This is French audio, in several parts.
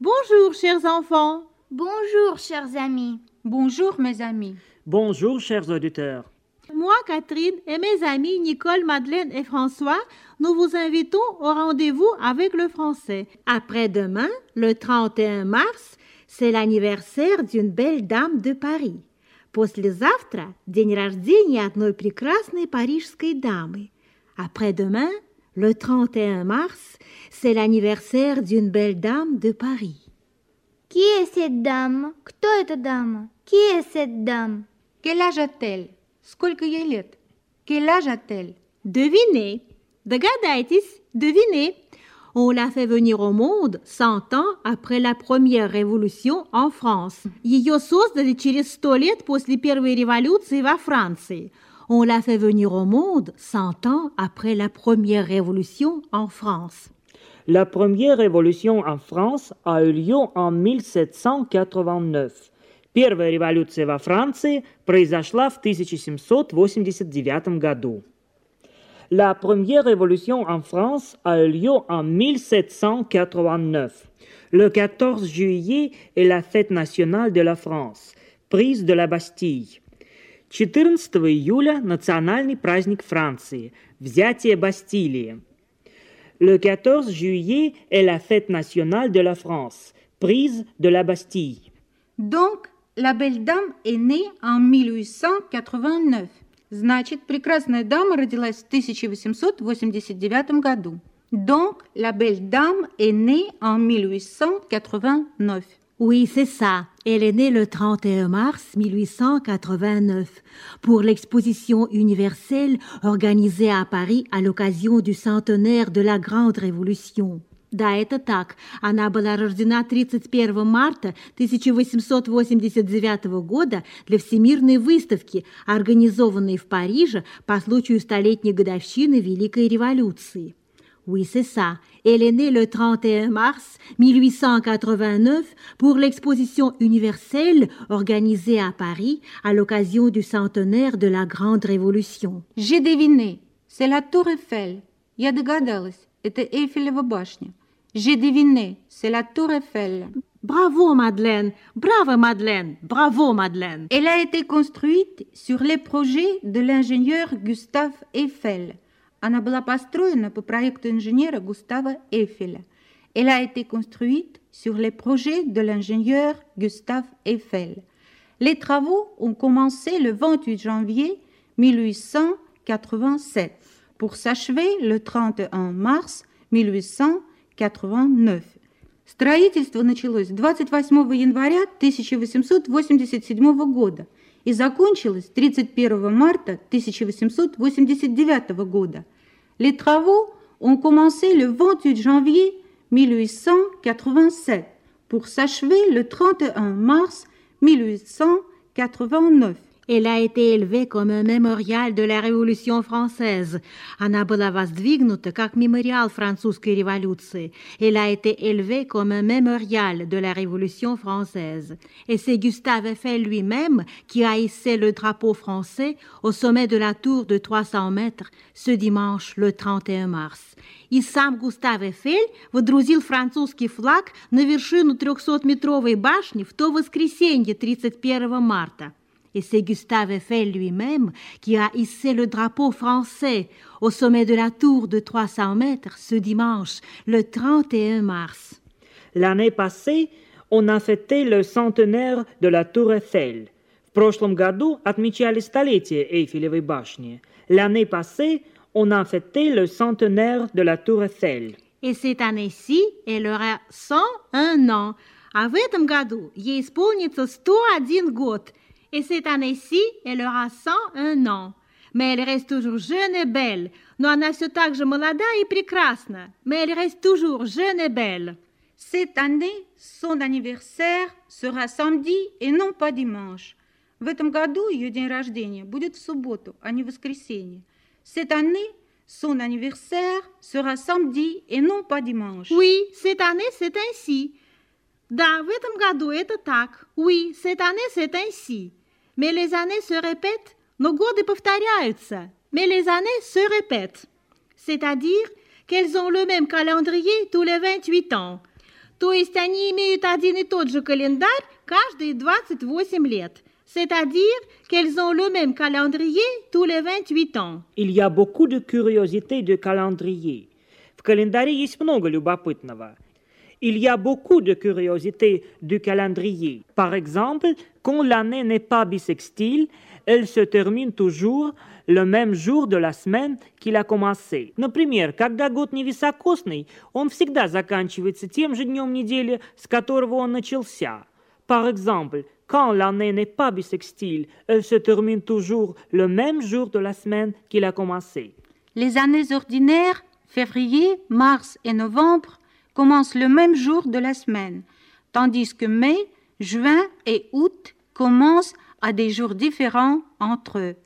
Bonjour, chers enfants. Bonjour, chers amis. Bonjour, mes amis. Bonjour, chers auditeurs. Moi, Catherine, et mes amis Nicole, Madeleine et François, nous vous invitons au rendez-vous avec le français. Après-demain, le 31 mars, c'est l'anniversaire d'une belle dame de Paris. Послезавтра день рождения одной прекрасной парижской дамы. Après-demain, le 31 mars, c'est l'anniversaire d'une belle dame de Paris. Qui est cette dame? Кто эта дама? Qui est cette dame? Quel âge a-t-elle? Сколько ей лет? Quel âge a-t-elle? Devinez. Догадайтесь, devinez. On l'a fait venir au monde 100 ans après la première révolution en France. Ее создали через 100 лет после первой революции во Франции. On l'a fait venir au monde 100 ans après la première révolution en France. La première révolution en France a eu lieu en 1789. Первая революция во Франции произошла в 1789 году. La première révolution en France a eu lieu en 1789. Le 14 juillet est la fête nationale de la France, prise de la Bastille. 14 июля – национальный праздник Франции, взятие Бастилии. Le 14 juillet est la fête nationale de la France, prise de la Bastille. Donc, la belle dame est née en 1889. Значит, прекрасная дама родилась в 1889 году. Donc, la belle dame est née en 1889. Oui, c'est ça. Elle est née le 31 mars 1889 pour l'exposition universelle organisée à Paris à l'occasion du centenaire de la Grande Révolution. Да, это так. Она была рождена 31 марта 1889 года для Всемирной выставки, организованной в Париже по случаю столетней годовщины Великой революции. Oui, c'est ça. Elle est née le 31 mars 1889 pour l'exposition universelle organisée à Paris à l'occasion du centenaire de la Grande Révolution. J'ai deviné. C'est la tour Eiffel. Я догадалась. Это Эйфелева башня. J'ai deviné. C'est la tour Eiffel. Bravo, Madeleine. Bravo, Madeleine. Bravo, Madeleine. Elle a été construite sur les projets de l'ingénieur Gustave Eiffel. Она была построена по проекту инженера Густава Эйфеля. Elle a été construite sur les projets de l'ingénieur Gustave Eiffel. Les travaux ont commencé le 28 janvier 1887 pour s'achever le 31 mars 1889. Строительство началось 28 января 1887 года и закончилось 31 марта 1889 года. Les travaux ont commencé le 28 janvier 1887 pour s'achever le 31 mars 1889. Elle a été élevée comme un mémorial de la Révolution française. Она была воздвигнута как мемориал французской революции. Elle a été élevée comme un mémorial de la Révolution française. Et c'est Gustave Eiffel lui-même qui a hissé le drapeau français au sommet de la tour de 300 mètres ce dimanche le 31 mars. И сам Густав Эйфель водрузил французский флаг на вершину 300-метровой башни в то воскресенье 31 марта. Et c'est Gustave Eiffel lui-même qui a hissé le drapeau français au sommet de la tour de 300 mètres ce dimanche, le 31 mars. L'année passée, on a fêté le centenaire de la tour Eiffel. В прошлом году отмечали столетие Эйфелевой башни. L'année passée, on a fêté le centenaire de la tour Eiffel. Et cette année-ci, elle aura 101 ans. А в этом году ей исполнится 101 год. Et cette année-ci, elle aura 101 ans. Mais elle reste toujours jeune et belle. Но она все так же молода и прекрасна. Mais elle reste toujours jeune et belle. Cette année, son anniversaire sera samedi et non pas dimanche. В этом году ее день рождения будет в субботу, а не в воскресенье. Cette année, son anniversaire sera samedi et non pas dimanche. Oui, cette année, c'est ainsi. Да, в этом году это так. Oui, cette année, c'est ainsi. Mais les années se répètent, nos годы повторяются. Mais les années se répètent. C'est-à-dire qu'elles ont le même calendrier tous les 28 ans. То есть они имеют один и тот же календарь каждые 28 лет. C'est-à-dire qu'elles ont le même calendrier tous les 28 ans. Il y a beaucoup de curiosités de calendrier. В календаре есть много любопытного. Il y a beaucoup de curiosités du calendrier. Par exemple, quand l'année n'est pas bissextile, elle se termine toujours le même jour de la semaine qu'il a commencé. Например, когда год не високосный, он всегда заканчивается тем же днем недели, с которого он начался. Par exemple, quand l'année n'est pas bissextile, elle se termine toujours le même jour de la semaine qu'il a commencé. Les années ordinaires, février, mars et novembre, commencent le même jour de la semaine, tandis que mai, juin et août commencent à des jours différents entre eux.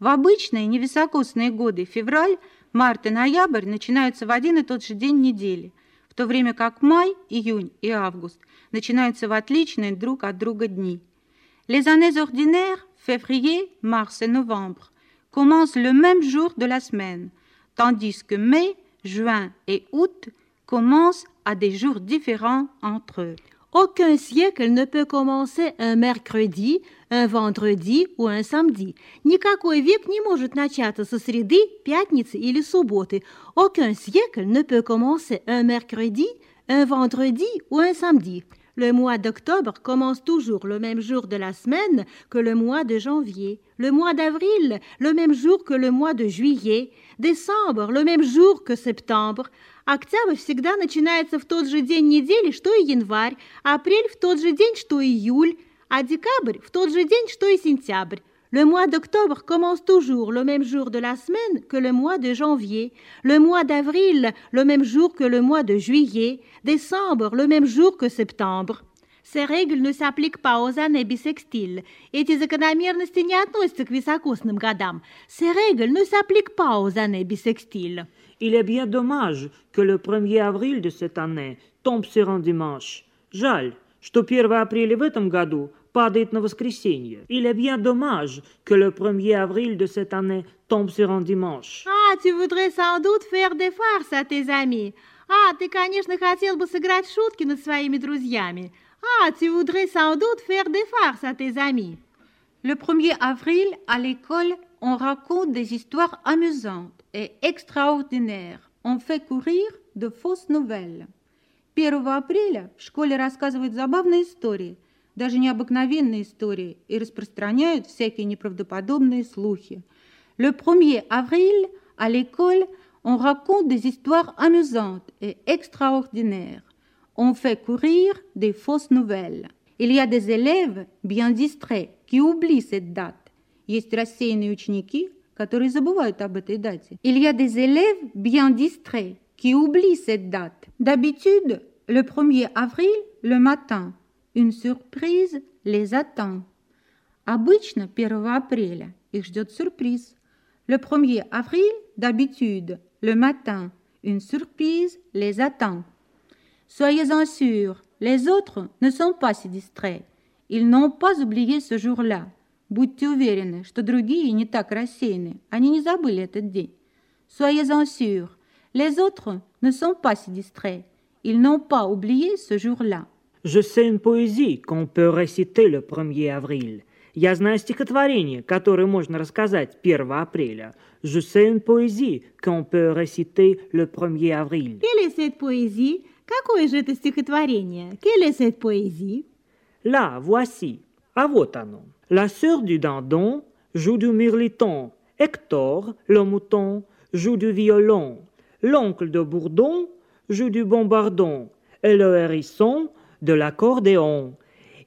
В обычные невисокосные годы февраль, март и ноябрь начинаются в один и тот же день недели, в то время как май, июнь и август начинаются в отличные друг от друга дни. Les années ordinaires, février, mars et novembre, commencent le même jour de la semaine, tandis que mai, juin et août commencent à des jours différents entre eux. Aucun siècle ne peut commencer un mercredi, un vendredi ou un samedi. Никакой век не может начаться со среды, пятницы или субботы. Aucun siècle ne peut commencer un mercredi, un vendredi ou un samedi. Le mois d'octobre commence toujours le même jour de la semaine que le mois de janvier. Le mois d'avril, le même jour que le mois de juillet. Décembre, le même jour que septembre. Октябрь всегда начинается в тот же день недели, что и январь, апрель в тот же день, что и июль, а декабрь в тот же день, что и сентябрь. Le mois d'octobre commence toujours le même jour de la semaine que le mois de janvier, le mois d'avril le même jour que le mois de juillet, décembre le même jour que septembre. Ces règles ne s'appliquent pas aux années bissextiles. Эти закономерности не относятся к високосным годам. Ces règles ne s'appliquent pas aux années bissextiles. Il est bien dommage que le 1er avril de cette année tombe sur un dimanche. Жаль, что 1 апреля в этом году падает на воскресенье. Il est bien dommage que le 1er avril de cette année tombe sur un dimanche. Ah, tu voudrais sans doute faire des farces à tes amis. А, ты, конечно, хотел бы сыграть шутки над своими друзьями. Ah, tu voudrais sans doute faire des farces à tes amis. Le 1er avril, à l'école, on raconte des histoires amusantes et extraordinaires. On fait courir de fausses nouvelles. 1 апреля в школе рассказывают забавные истории, даже необыкновенные истории, и распространяют всякие неправдоподобные слухи. Le 1er avril, à l'école, on raconte des histoires amusantes et extraordinaires. On fait courir des fausses nouvelles. Il y a des élèves bien distraits qui oublient cette date. Есть рассеянные ученики, которые забывают об этой дате. Il y a des élèves bien distraits qui oublient cette date. D'habitude, le 1er avril, le matin, une surprise les attend. Обычно 1 апреля их ждет сюрприз. Le 1er avril, d'habitude, le matin, une surprise les attend. Soyez-en sûrs, les autres ne sont pas si distraits. Ils n'ont pas oublié ce jour-là. Будьте уверены, что другие не так рассеяны. Они не забыли этот день. Soyez-en sûrs, les autres ne sont pas si distraits. Ils n'ont pas oublié ce jour-là. Je sais une poésie qu'on peut réciter le 1er avril. Я знаю стихотворение, которое можно рассказать 1 апреля. Je sais une poésie qu'on peut réciter le 1er avril. Quelle est cette poésie? Какое же это стихотворение? Quelle est cette poésie? Là, voici. Ah, вот оно. La sœur du dindon joue du mirliton. Hector, le mouton, joue du violon. L'oncle de Bourdon joue du bombardon. Et le hérisson de l'accordéon.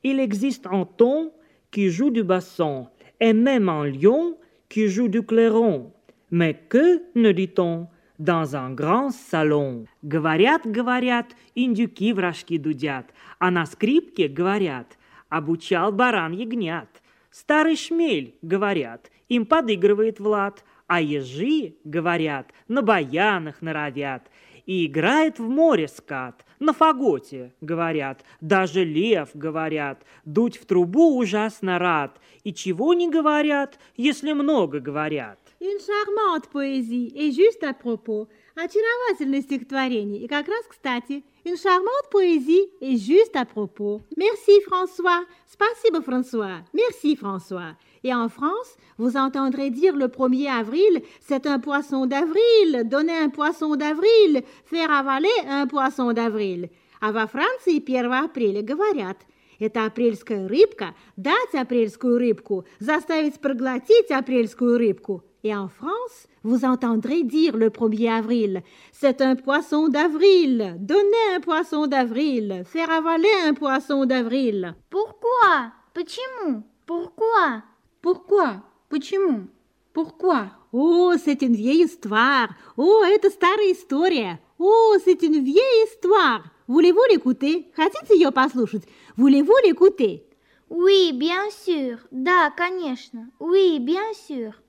Il existe un ton qui joue du basson, et même un lion qui joue du clairon. Mais que ne dit-on dans un grand salon? Говорят, говорят, индюки в рожки дудят, а на скрипке говорят, обучал баран ягнят. Старый шмель, говорят, им подыгрывает Влад, а ежи, говорят, на баянах норовят. И играет в море скат, на фаготе, говорят, даже лев, говорят, дуть в трубу ужасно рад. И чего не говорят, если много говорят. Une charmante poésie. Et juste à propos, Очаровательное стихотворение. И как раз кстати. Une charmante poésie et juste à propos. Merci François. Спасибо François. Merci François. Et en France, vous entendrez dire le 1er avril, c'est un poisson d'avril, donner un poisson d'avril, faire avaler un poisson d'avril. А во Франции 1 апреля говорят, это апрельская рыбка, дать апрельскую рыбку, заставить проглотить апрельскую рыбку. Et en France, vous entendrez dire le 1er avril, c'est un poisson d'avril, donner un poisson d'avril, faire avaler un poisson d'avril. Pourquoi Почему Pourquoi Pourquoi Почему Pourquoi Oh, c'est une vieille histoire. Oh, это старая история. Oh, c'est une vieille histoire. Voulez-vous l'écouter Хотите ее послушать Voulez-vous l'écouter Oui, bien sûr. Да, конечно. Oui, bien sûr.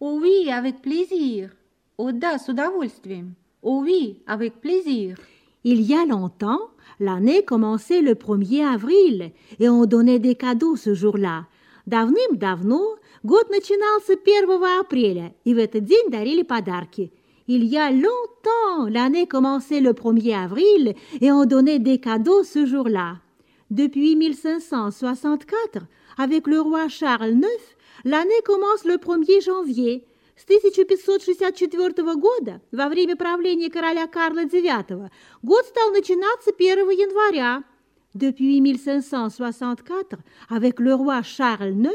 Oh oui, avec plaisir. Oh да, с удовольствием. Oh oui, avec plaisir. Il y a longtemps, l'année commençait le 1er avril, et on donnait des cadeaux ce jour-là. Давным-давно год начинался 1 апреля, и в этот день дарили подарки. Il y a longtemps, l'année commençait le 1er avril, et on donnait des cadeaux ce jour-là. Depuis 1564, avec le roi Charles IX, L'année commence le 1er janvier. С 1564 года, во время правления короля Карла IX, год стал начинаться 1 января. Depuis 1564, avec le roi Charles IX,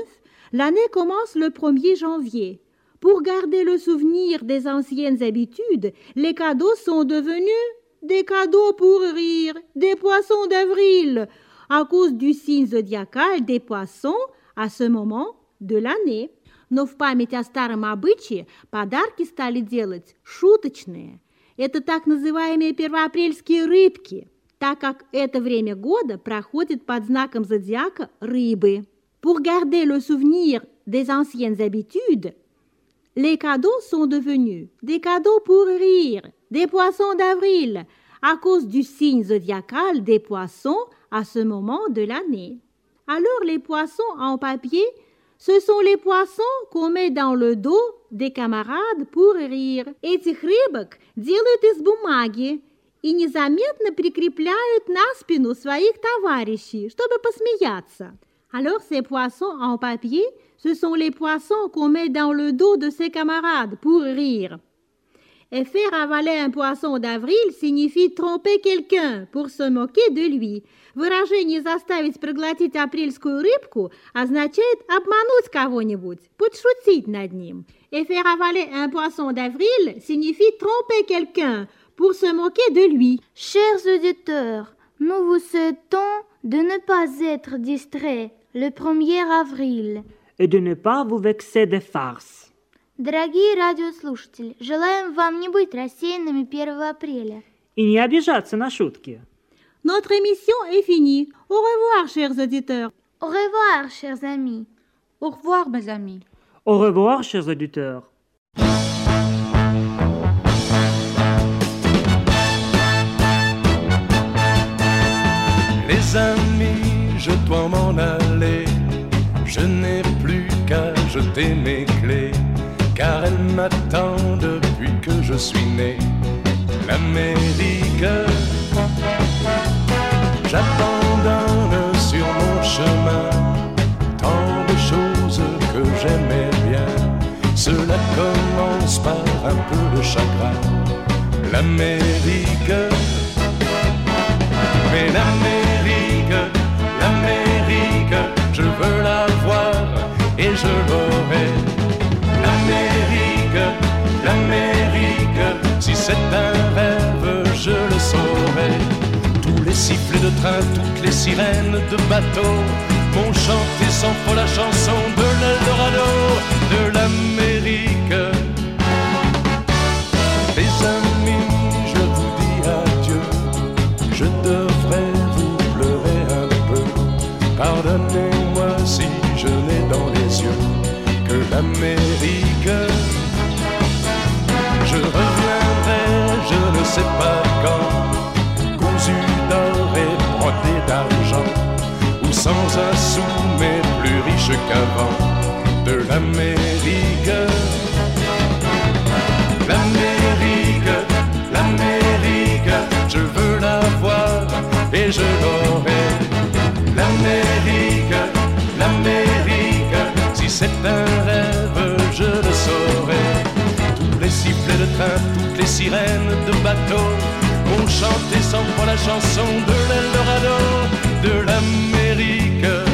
l'année commence le 1er janvier. Pour garder le souvenir des anciennes habitudes, les cadeaux sont devenus des cadeaux pour rire, des poissons d'avril. À cause du signe zodiacal des poissons, à ce moment, de l'année, но в память о старом обычае подарки стали делать шуточные. Это так называемые первоапрельские рыбки, так как это время года проходит под знаком зодиака рыбы. Pour garder le souvenir des anciennes habitudes, les cadeaux sont devenus des cadeaux pour rire, des poissons d'avril, à cause du signe zodiacal des poissons à ce moment de l'année. Alors les poissons en papier Ce sont les poissons qu'on met dans le dos des camarades pour rire. Этих рыбок делают из бумаги и незаметно прикрепляют на спину своих товарищей, чтобы посмеяться. Alors ces poissons en papier, ce sont les poissons qu'on met dans le dos de ses camarades pour rire. Et faire avaler un poisson d'avril signifie tromper quelqu'un pour se moquer de lui. Выражение «заставить проглотить апрельскую рыбку» означает обмануть кого-нибудь, подшутить над ним. Et faire avaler un poisson d'avril signifie tromper quelqu'un pour se moquer de lui. Chers auditeurs, nous vous souhaitons de ne pas être distraits le 1er avril. Et de ne pas vous vexer des farces. Дорогие радиослушатели, желаем вам не быть рассеянными 1 апреля. И не обижаться на шутки. Notre émission est finie. Au revoir, chers auditeurs. Au revoir, chers amis. Au revoir, mes amis. Au revoir, chers auditeurs. Les amis, je dois m'en aller. Je n'ai plus qu'à jeter mes clés, car elles m'attendent depuis que je suis né. L'Amérique, j'abandonne sur mon chemin tant de choses que j'aimais bien. Cela commence par un peu de chagrin. L'Amérique, mais l'Amérique, c'est un rêve, je le saurai. Tous les sifflets de train, toutes les sirènes de bateau m'ont chanté sans faux la chanson de l'Eldorado, de l'Amérique. Les amis, je vous dis adieu. Je devrais vous pleurer un peu. Pardonnez-moi si je n'ai dans les yeux que l'Amérique. Sais pas quand, cousu d'or et brodé d'argent, ou sans un sou mais plus riche qu'avant de l'Amérique. L'Amérique, les sirènes de bateaux ont chanté sans fois la chanson de l'Eldorado, de l'Amérique